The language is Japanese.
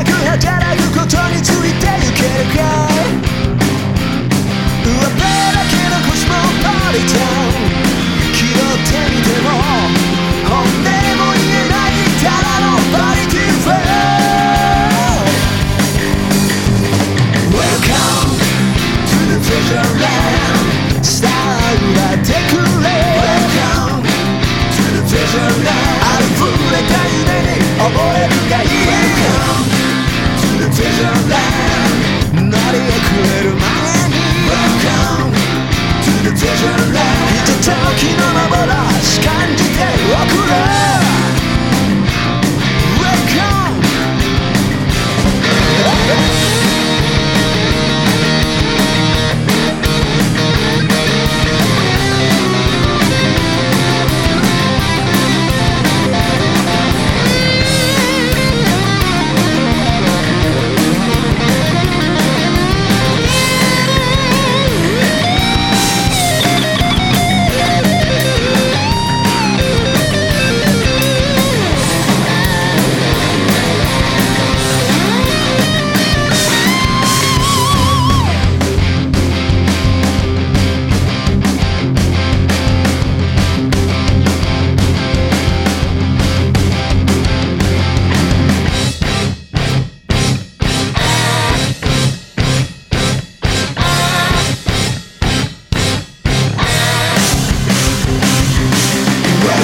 なくはからぐことについてゆけるか上辺だけのコスモポリタン